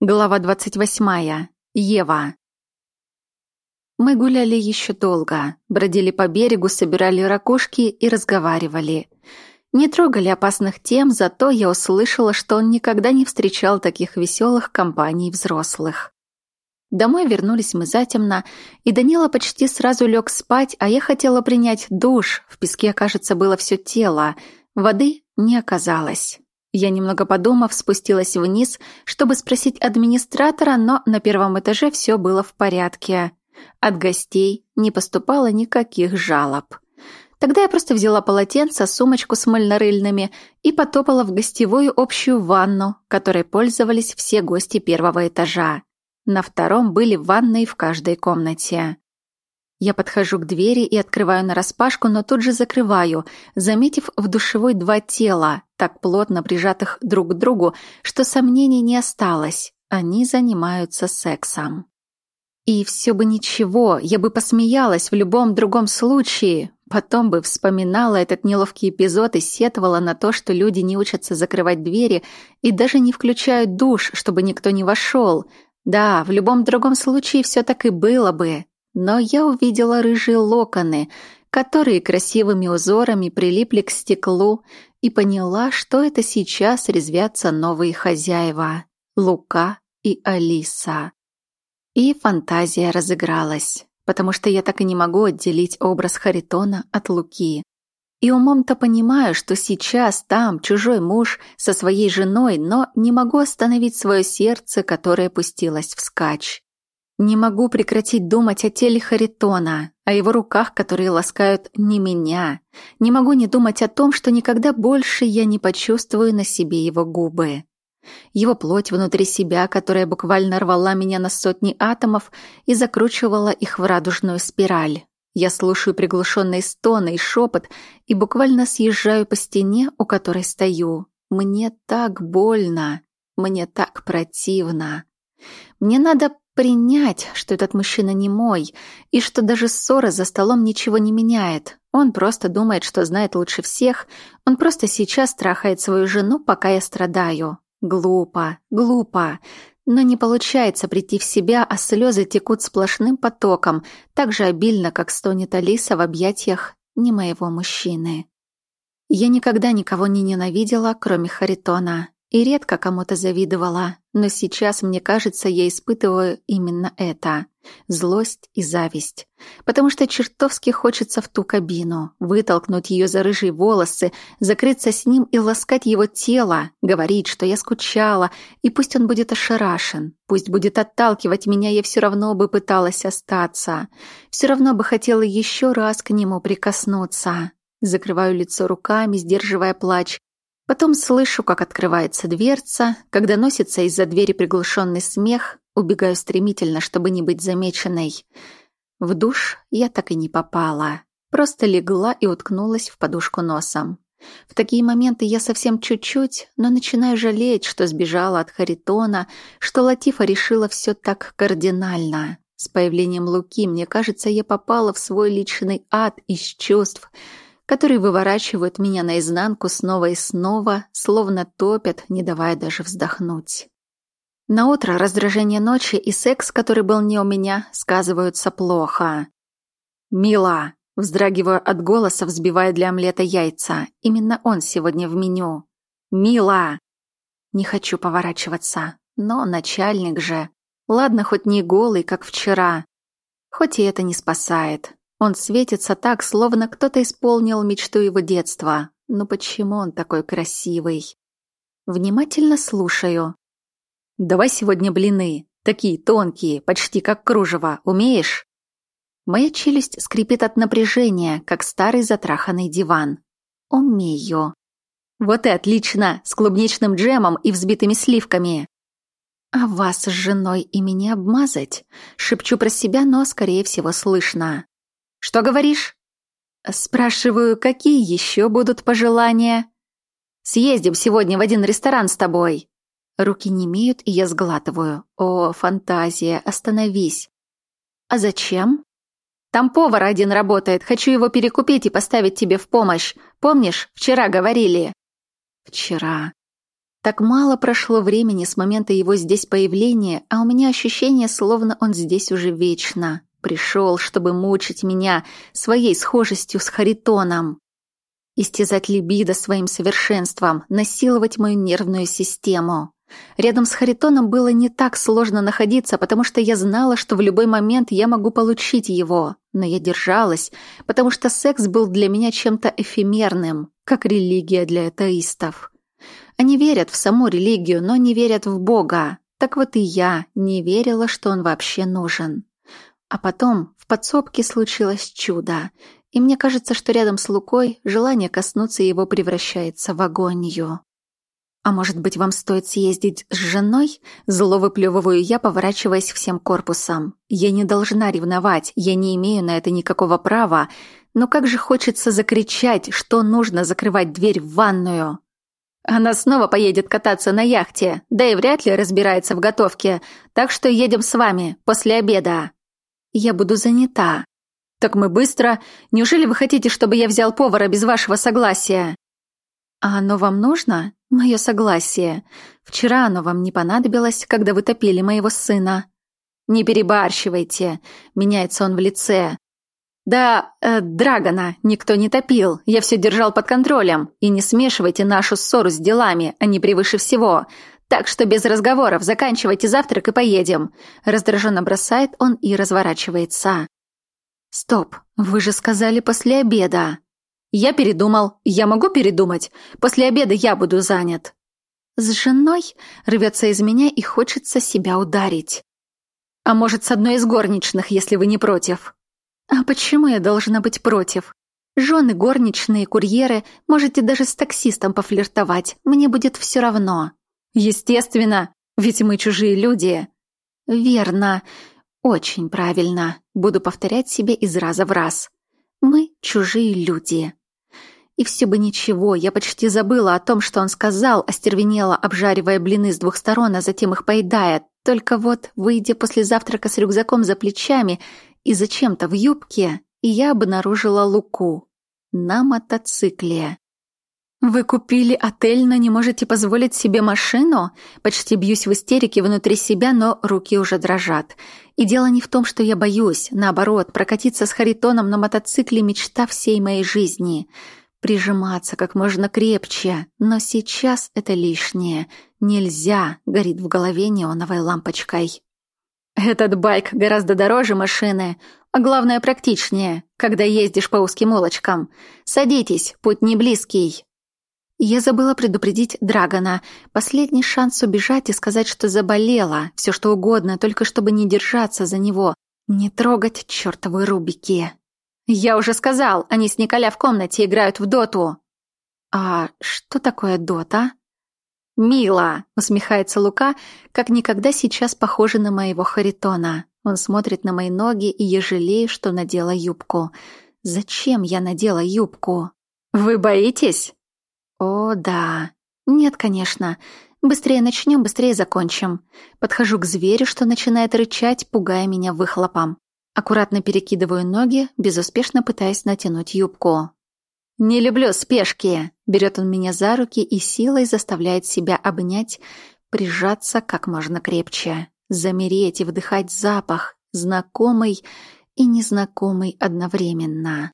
Глава 28. Ева. Мы гуляли еще долго, бродили по берегу, собирали ракушки и разговаривали. Не трогали опасных тем, зато я услышала, что он никогда не встречал таких веселых компаний взрослых. Домой вернулись мы затемно, и Данила почти сразу лег спать, а я хотела принять душ. В песке, кажется, было все тело. Воды не оказалось. Я, немного подумав, спустилась вниз, чтобы спросить администратора, но на первом этаже все было в порядке. От гостей не поступало никаких жалоб. Тогда я просто взяла полотенце, сумочку с мыльно-рыльными и потопала в гостевую общую ванну, которой пользовались все гости первого этажа. На втором были ванны в каждой комнате. Я подхожу к двери и открываю нараспашку, но тут же закрываю, заметив в душевой два тела, так плотно прижатых друг к другу, что сомнений не осталось. Они занимаются сексом. И все бы ничего, я бы посмеялась в любом другом случае. Потом бы вспоминала этот неловкий эпизод и сетовала на то, что люди не учатся закрывать двери и даже не включают душ, чтобы никто не вошел. Да, в любом другом случае все так и было бы но я увидела рыжие локоны, которые красивыми узорами прилипли к стеклу, и поняла, что это сейчас резвятся новые хозяева — Лука и Алиса. И фантазия разыгралась, потому что я так и не могу отделить образ Харитона от Луки. И умом-то понимаю, что сейчас там чужой муж со своей женой, но не могу остановить свое сердце, которое пустилось вскачь. Не могу прекратить думать о теле Харитона, о его руках, которые ласкают не меня. Не могу не думать о том, что никогда больше я не почувствую на себе его губы. Его плоть внутри себя, которая буквально рвала меня на сотни атомов и закручивала их в радужную спираль. Я слушаю приглушенные стоны и шепот и буквально съезжаю по стене, у которой стою. Мне так больно, мне так противно. Мне надо принять, что этот мужчина не мой, и что даже ссора за столом ничего не меняет. Он просто думает, что знает лучше всех, он просто сейчас трахает свою жену, пока я страдаю. Глупо, глупо. Но не получается прийти в себя, а слезы текут сплошным потоком, так же обильно, как стонет Алиса в объятиях не моего мужчины. Я никогда никого не ненавидела, кроме Харитона и редко кому-то завидовала, но сейчас, мне кажется, я испытываю именно это — злость и зависть. Потому что чертовски хочется в ту кабину, вытолкнуть ее за рыжие волосы, закрыться с ним и ласкать его тело, говорить, что я скучала, и пусть он будет ошарашен, пусть будет отталкивать меня, я все равно бы пыталась остаться, все равно бы хотела еще раз к нему прикоснуться. Закрываю лицо руками, сдерживая плач, Потом слышу, как открывается дверца, когда носится из-за двери приглушенный смех, убегаю стремительно, чтобы не быть замеченной. В душ я так и не попала. Просто легла и уткнулась в подушку носом. В такие моменты я совсем чуть-чуть, но начинаю жалеть, что сбежала от Харитона, что Латифа решила все так кардинально. С появлением Луки, мне кажется, я попала в свой личный ад из чувств — которые выворачивают меня наизнанку снова и снова, словно топят, не давая даже вздохнуть. На утро раздражение ночи и секс, который был не у меня, сказываются плохо. «Мила!» — вздрагиваю от голоса, взбивая для омлета яйца. Именно он сегодня в меню. «Мила!» Не хочу поворачиваться, но начальник же. Ладно, хоть не голый, как вчера. Хоть и это не спасает. Он светится так, словно кто-то исполнил мечту его детства. Но почему он такой красивый? Внимательно слушаю. «Давай сегодня блины. Такие тонкие, почти как кружево. Умеешь?» Моя челюсть скрипит от напряжения, как старый затраханный диван. «Умею». «Вот и отлично! С клубничным джемом и взбитыми сливками!» «А вас с женой и меня обмазать?» Шепчу про себя, но, скорее всего, слышно. Что говоришь? Спрашиваю, какие еще будут пожелания? Съездим сегодня в один ресторан с тобой. Руки не имеют, и я сглатываю. О, фантазия, остановись. А зачем? Там повар один работает, хочу его перекупить и поставить тебе в помощь. Помнишь, вчера говорили? Вчера. Так мало прошло времени с момента его здесь появления, а у меня ощущение, словно он здесь уже вечно. Пришел, чтобы мучить меня своей схожестью с Харитоном. Истязать либидо своим совершенством, насиловать мою нервную систему. Рядом с Харитоном было не так сложно находиться, потому что я знала, что в любой момент я могу получить его. Но я держалась, потому что секс был для меня чем-то эфемерным, как религия для атеистов. Они верят в саму религию, но не верят в Бога. Так вот и я не верила, что он вообще нужен. А потом в подсобке случилось чудо, и мне кажется, что рядом с Лукой желание коснуться его превращается в агонию. «А может быть, вам стоит съездить с женой?» Зло выплевываю я, поворачиваясь всем корпусом. «Я не должна ревновать, я не имею на это никакого права, но как же хочется закричать, что нужно закрывать дверь в ванную!» Она снова поедет кататься на яхте, да и вряд ли разбирается в готовке, так что едем с вами после обеда. Я буду занята. Так мы быстро. Неужели вы хотите, чтобы я взял повара без вашего согласия? А оно вам нужно? Мое согласие. Вчера оно вам не понадобилось, когда вы топили моего сына. Не перебарщивайте. Меняется он в лице. Да, э, Драгона никто не топил. Я все держал под контролем. И не смешивайте нашу ссору с делами, они превыше всего. Так что без разговоров заканчивайте завтрак и поедем. Раздраженно бросает он и разворачивается. Стоп, вы же сказали после обеда. Я передумал. Я могу передумать. После обеда я буду занят. С женой рвется из меня и хочется себя ударить. А может, с одной из горничных, если вы не против. А почему я должна быть против? Жены, горничные, курьеры, можете даже с таксистом пофлиртовать. Мне будет все равно. Естественно, ведь мы чужие люди. Верно. Очень правильно. Буду повторять себе из раза в раз. Мы чужие люди. И все бы ничего, я почти забыла о том, что он сказал, остервенела, обжаривая блины с двух сторон, а затем их поедая. Только вот, выйдя после завтрака с рюкзаком за плечами и зачем-то в юбке, я обнаружила Луку на мотоцикле. «Вы купили отель, но не можете позволить себе машину?» Почти бьюсь в истерике внутри себя, но руки уже дрожат. И дело не в том, что я боюсь. Наоборот, прокатиться с Харитоном на мотоцикле – мечта всей моей жизни. Прижиматься как можно крепче. Но сейчас это лишнее. Нельзя, горит в голове неоновой лампочкой. Этот байк гораздо дороже машины, а главное практичнее, когда ездишь по узким улочкам. Садитесь, путь не близкий. Я забыла предупредить Драгона. Последний шанс убежать и сказать, что заболела. Все что угодно, только чтобы не держаться за него. Не трогать чертовы рубики. Я уже сказал, они с Николя в комнате играют в доту. А что такое дота? «Мило!» — усмехается Лука, как никогда сейчас похоже на моего Харитона. Он смотрит на мои ноги, и я жалею, что надела юбку. Зачем я надела юбку? «Вы боитесь?» О, да. Нет, конечно. Быстрее начнем, быстрее закончим. Подхожу к зверю, что начинает рычать, пугая меня выхлопом. Аккуратно перекидываю ноги, безуспешно пытаясь натянуть юбку. «Не люблю спешки!» Берет он меня за руки и силой заставляет себя обнять, прижаться как можно крепче, замереть и вдыхать запах, знакомый и незнакомый одновременно.